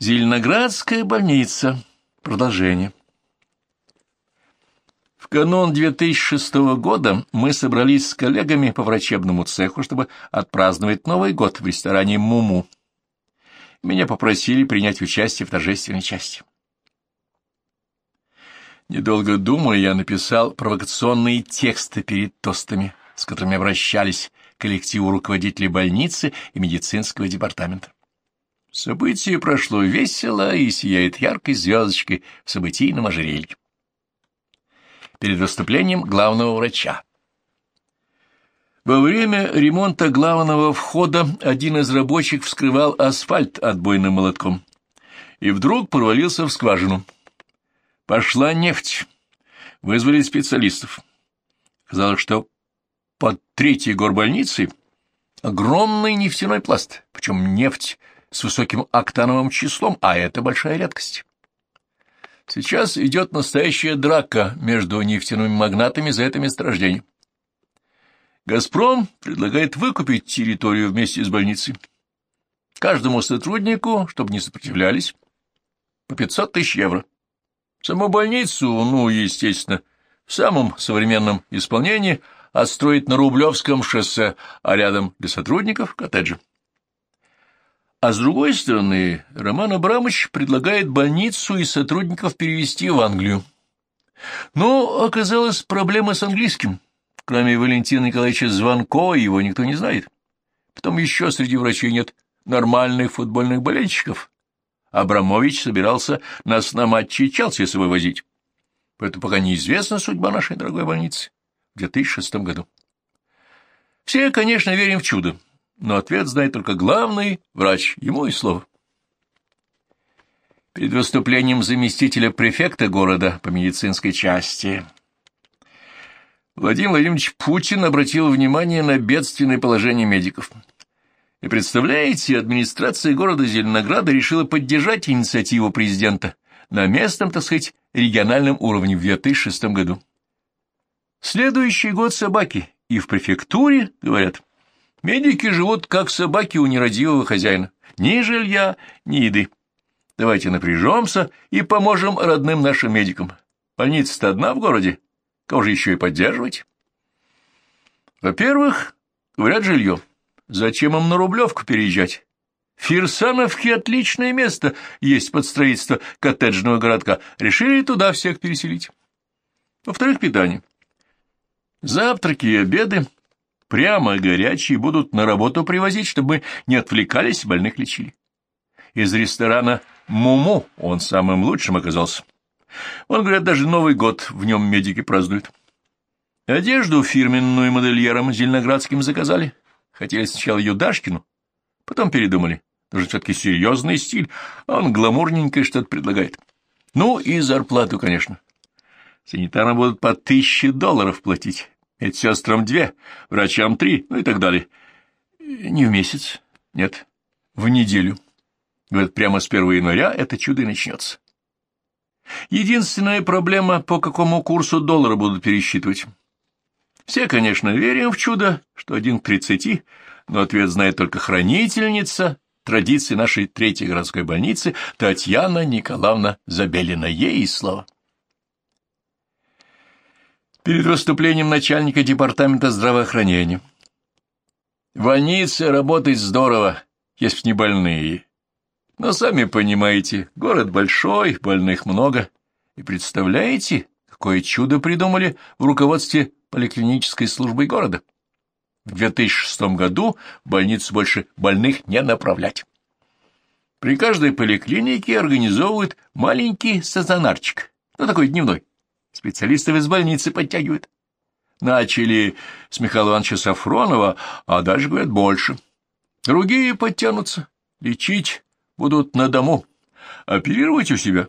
Зеленоградская больница. Продолжение. В канун 2006 года мы собрались с коллегами по врачебному цеху, чтобы отпраздновать Новый год в ресторане «Муму». Меня попросили принять участие в торжественной части. Недолго думая, я написал провокационные тексты перед тостами, с которыми обращались коллективу руководителей больницы и медицинского департамента. Событие прошло весело и сияет яркой звездочкой в событийном ожерелье. Перед выступлением главного врача. Во время ремонта главного входа один из рабочих вскрывал асфальт отбойным молотком и вдруг провалился в скважину. Пошла нефть. Вызвали специалистов. Казалось, что под третьей горбольницей огромный нефтяной пласт, причем нефть с высоким октановым числом, а это большая редкость. Сейчас идет настоящая драка между нефтяными магнатами за это месторождение. «Газпром» предлагает выкупить территорию вместе с больницей. Каждому сотруднику, чтобы не сопротивлялись, по 500 тысяч евро. Саму больницу, ну, естественно, в самом современном исполнении отстроить на Рублевском шоссе, а рядом для сотрудников коттеджи. А с другой стороны, Роман Абрамович предлагает больницу и сотрудников перевести в Англию. Но оказалась проблема с английским. Кроме Валентина Николаевича Звонкова его никто не знает. Потом еще среди врачей нет нормальных футбольных болельщиков. Абрамович собирался нас на матчи Челси с собой возить. Поэтому пока неизвестна судьба нашей дорогой больницы в 2006 году. Все, конечно, верим в чудо но ответ знает только главный врач, ему и слово. Перед выступлением заместителя префекта города по медицинской части Владимир Владимирович Путин обратил внимание на бедственное положение медиков. И представляете, администрация города Зеленограда решила поддержать инициативу президента на местном, так сказать, региональном уровне в 2006 году. Следующий год собаки, и в префектуре, говорят, Медики живут, как собаки у нерадивого хозяина. Ни жилья, ни еды. Давайте напряжемся и поможем родным нашим медикам. Больница-то одна в городе. Кого же еще и поддерживать? Во-первых, говорят, жилье. Зачем им на Рублевку переезжать? Фирсановке отличное место есть под строительство коттеджного городка. Решили туда всех переселить. Во-вторых, питание. Завтраки и обеды прямо горячие будут на работу привозить, чтобы мы не отвлекались, больных лечили. Из ресторана «Муму» он самым лучшим оказался. Он, говорят, даже Новый год в нем медики празднуют. Одежду фирменную модельером зеленоградским заказали. Хотели сначала Юдашкину, потом передумали. Нужен все-таки серьезный стиль, а он гламурненькое что-то предлагает. Ну и зарплату, конечно. Санитарам будут по тысяче долларов платить. Медсестрам две, врачам три, ну и так далее. Не в месяц, нет, в неделю. Говорят, прямо с 1 января это чудо и начнется. Единственная проблема, по какому курсу доллара будут пересчитывать. Все, конечно, верим в чудо, что один к тридцати, но ответ знает только хранительница традиции нашей третьей городской больницы Татьяна Николаевна Забелина. Ей слава. Перед выступлением начальника департамента здравоохранения. Больница работает здорово, если не больные. Но сами понимаете, город большой, больных много. И представляете, какое чудо придумали в руководстве поликлинической службы города? В 2006 году в больницу больше больных не направлять. При каждой поликлинике организовывают маленький стационарчик, ну такой дневной. Специалистов из больницы подтягивают. Начали с Михаила Ивановича Сафронова, а дальше, говорят, больше. Другие подтянутся. Лечить будут на дому. Оперировать у себя.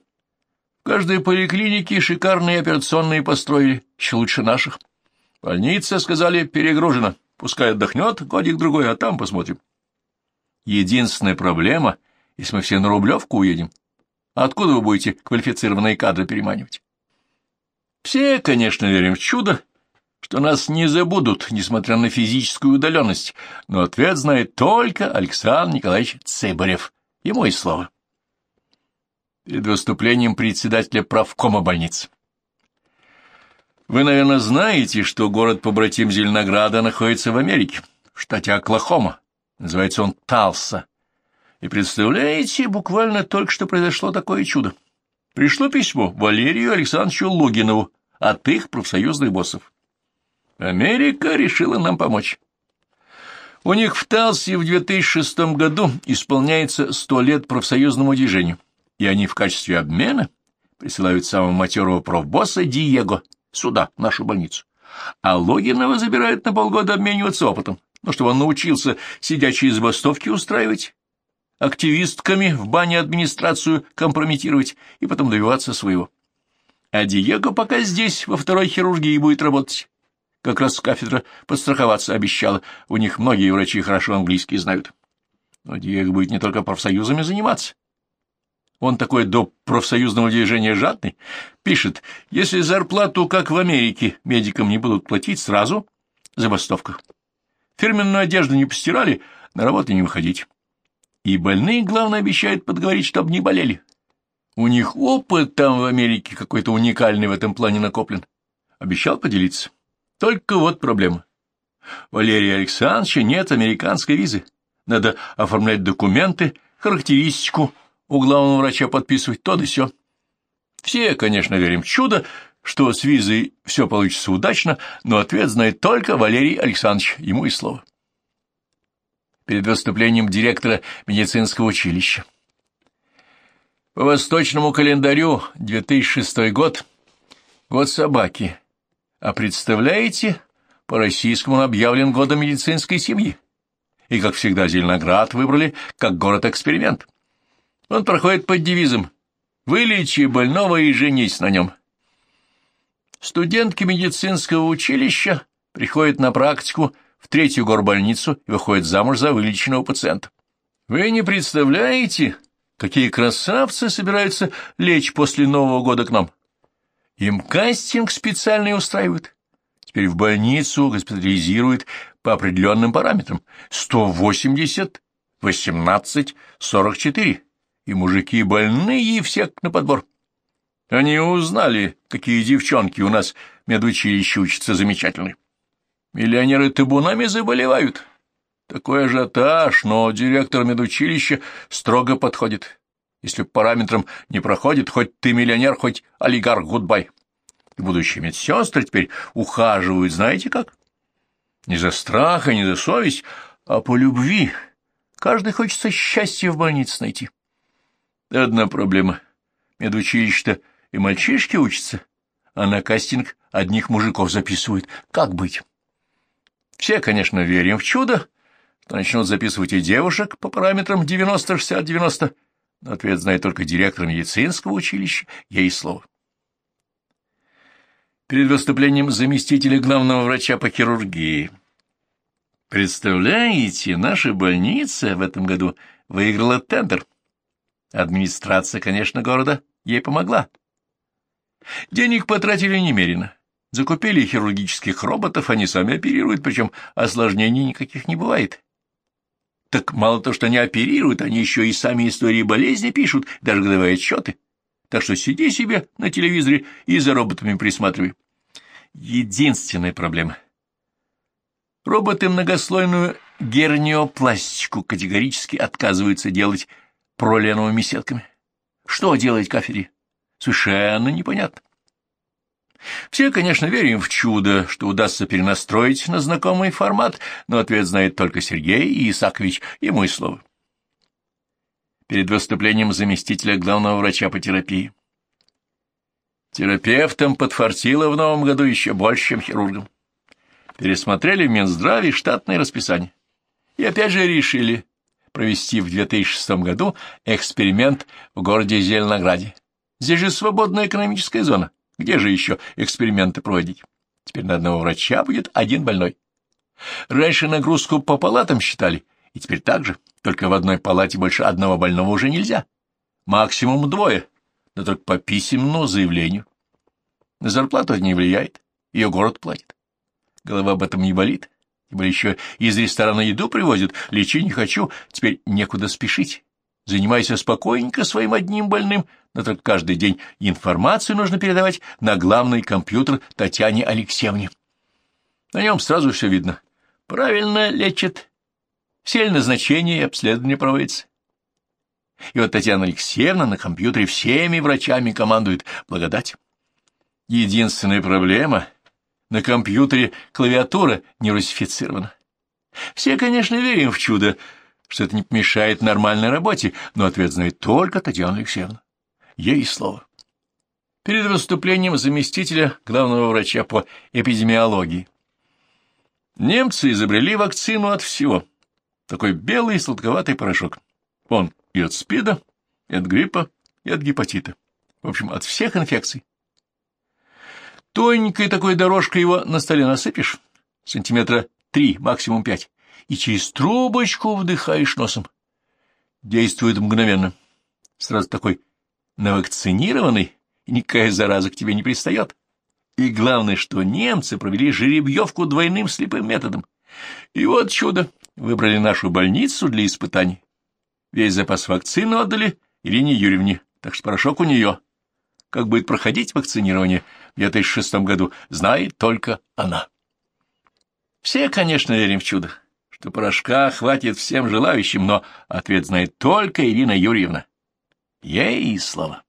В каждой поликлинике шикарные операционные построили, еще лучше наших. Больница, сказали, перегружена. Пускай отдохнет годик-другой, а там посмотрим. Единственная проблема, если мы все на Рублевку уедем, откуда вы будете квалифицированные кадры переманивать? Все, конечно, верим в чудо, что нас не забудут, несмотря на физическую удаленность, но ответ знает только Александр Николаевич Цыбарев. Ему и слово. перед выступлением председателя правкома больницы. Вы, наверное, знаете, что город-побратим Зеленограда находится в Америке, в штате Оклахома. Называется он Талса. И представляете, буквально только что произошло такое чудо. Пришло письмо Валерию Александровичу Логинову от их профсоюзных боссов. Америка решила нам помочь. У них в Талсе в 2006 году исполняется сто лет профсоюзному движению, и они в качестве обмена присылают самого матерого профбосса Диего сюда, в нашу больницу. А Логинова забирают на полгода обмениваться опытом, ну, чтобы он научился сидячие забастовки устраивать, активистками в бане администрацию компрометировать и потом добиваться своего. А Диего пока здесь, во второй хирургии, будет работать. Как раз кафедра подстраховаться обещала. У них многие врачи хорошо английский знают. Но Диего будет не только профсоюзами заниматься. Он такой до профсоюзного движения жадный. Пишет, если зарплату, как в Америке, медикам не будут платить, сразу забастовка. Фирменную одежду не постирали, на работу не выходить. И больные, главное, обещают подговорить, чтобы не болели. У них опыт там в Америке какой-то уникальный в этом плане накоплен. Обещал поделиться. Только вот проблема. Валерия Александровича нет американской визы. Надо оформлять документы, характеристику, у главного врача подписывать то да сё. Все, конечно, верим в чудо, что с визой все получится удачно, но ответ знает только Валерий Александрович, ему и слово. Перед выступлением директора медицинского училища. По восточному календарю 2006 год — год собаки. А представляете, по российскому объявлен годом медицинской семьи. И, как всегда, Зеленоград выбрали как город-эксперимент. Он проходит под девизом «Вылечи больного и женись на нем». Студентки медицинского училища приходят на практику в третью горбольницу и выходят замуж за вылеченного пациента. Вы не представляете, какие красавцы собираются лечь после Нового года к нам. Им кастинг специальный устраивают. Теперь в больницу госпитализируют по определенным параметрам. 180, 18, 44 и мужики больные, и всех на подбор. Они узнали, какие девчонки у нас медучилище учатся замечательные. Миллионеры табунами заболевают. Такой ажиотаж, но директор медучилища строго подходит. Если по параметрам не проходит, хоть ты миллионер, хоть олигарх, гудбай. И будущие медсестры теперь ухаживают, знаете как? Не за страх и не за совесть, а по любви. Каждый хочется счастья в больнице найти. Одна проблема. Медучилище-то и мальчишки учатся, а на кастинг одних мужиков записывают. Как быть? Все, конечно, верим в чудо, что начнут записывать и девушек по параметрам 90-60-90, но ответ знает только директор медицинского училища, ей слово. Перед выступлением заместителя главного врача по хирургии. Представляете, наша больница в этом году выиграла тендер — Администрация, конечно, города ей помогла. Денег потратили немерено. Закупили хирургических роботов, они сами оперируют, причем осложнений никаких не бывает. Так мало то, что они оперируют, они еще и сами истории болезни пишут, даже годовые отчеты. Так что сиди себе на телевизоре и за роботами присматривай. Единственная проблема. Роботы многослойную герниопластику категорически отказываются делать проленовыми сетками. Что делать кафедре? Совершенно непонятно. Все, конечно, верим в чудо, что удастся перенастроить на знакомый формат, но ответ знает только Сергей и Исакович, ему и слово. Перед выступлением заместителя главного врача по терапии. Терапевтам подфартило в новом году еще больше, чем хирургам. Пересмотрели в Минздраве штатное расписание. И опять же решили, провести в 2006 году эксперимент в городе Зеленограде. Здесь же свободная экономическая зона. Где же еще эксперименты проводить? Теперь на одного врача будет один больной. Раньше нагрузку по палатам считали, и теперь так же, только в одной палате больше одного больного уже нельзя. Максимум двое, но только по письменному заявлению. На зарплату это не влияет, ее город платит. Голова об этом не болит, более еще из ресторана еду привозят, лечи не хочу, теперь некуда спешить. Занимайся спокойненько своим одним больным, но только каждый день информацию нужно передавать на главный компьютер Татьяне Алексеевне. На нем сразу все видно. Правильно лечит, все назначения и обследования проводятся. И вот Татьяна Алексеевна на компьютере всеми врачами командует. Благодать. Единственная проблема — на компьютере клавиатура не русифицирована. Все, конечно, верим в чудо, что это не помешает нормальной работе, но ответ знает только Татьяна Алексеевна. Ей слово. Перед выступлением заместителя главного врача по эпидемиологии. Немцы изобрели вакцину от всего. Такой белый сладковатый порошок. Он и от СПИДа, и от гриппа, и от гепатита. В общем, от всех инфекций. Тоненькой такой дорожкой его на столе насыпешь, сантиметра три, максимум пять, и через трубочку вдыхаешь носом. Действует мгновенно. Сразу такой навакцинированный, никакая зараза к тебе не пристает. И главное, что немцы провели жеребьевку двойным слепым методом. И вот чудо, выбрали нашу больницу для испытаний. Весь запас вакцины отдали Ирине Юрьевне, так что порошок у нее. Как будет проходить вакцинирование в 2006 году, знает только она. Все, конечно, верим в чудо, что порошка хватит всем желающим, но ответ знает только Ирина Юрьевна. Ей слава.